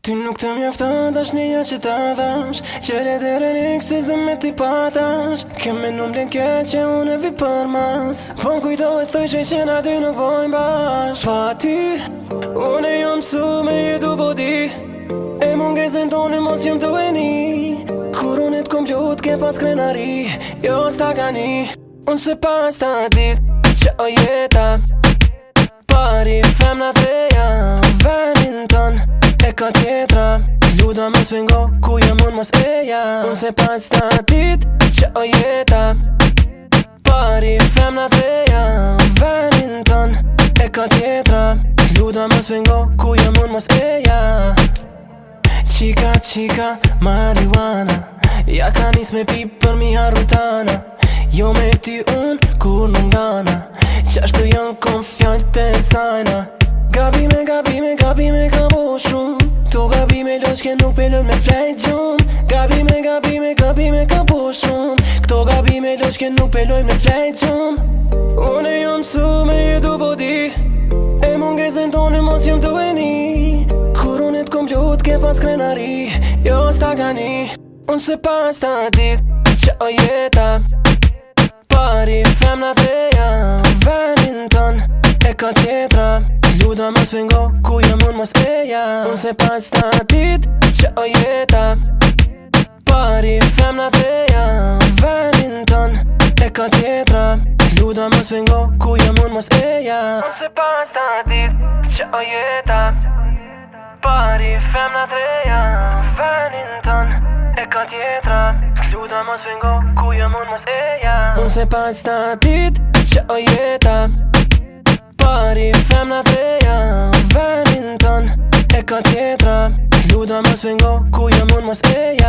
Ty nuk të mjafton dash një që të dhash Që le të rënik zdo me ti patash Këmë në mblen ke që unë e vi për mas Po në kujto e thëj që që na dy nuk bojnë bash Pa ti, unë e jom su me jetu bodi E mund gëzën tonë mos jom të veni Kur unë e të kom ke pas krenari Jo s'ta gani Unë se pas ta dit që o jeta Pari femna të tjetra Luda me swingo, ku jam unë mos eja Unë se pas të atit, që o jeta Pari fem në treja Venin ton, e ka tjetra Luda me swingo, ku jam unë mos eja Qika, qika, marihuana Ja ka nis me pi për mi harutana Jo me ty unë, kur nuk dana Qashtu janë konfjallë të sajna që nuk pëllën me flejt gjumë Gabime, gabime, gabime ka po shumë Këto gabime lësh që nuk pëllën me flejt gjumë Unë e jom su me jetu bodi E mund gëzën tonë mos jom të veni Kur unë e të kom ke pas krenari Jo s'ta gani Unë se pas ta dit që o jeta Pari femna të reja Venin ton e ka tjetra Luda më spengo ku jam unë mos eja Unë se pas ta dit që o jeta Pari femna të reja Venin ton e ka tjetra Luda mos pëngo ku jam un mos eja Mos e pas ta dit që o jeta Pari femna të reja Venin ton e ka tjetra Luda mos pëngo ku jam un mos eja Mos e pas ta dit që o jeta Pari femna të reja Venin ton e ka tjetra No más vengo, amor más ey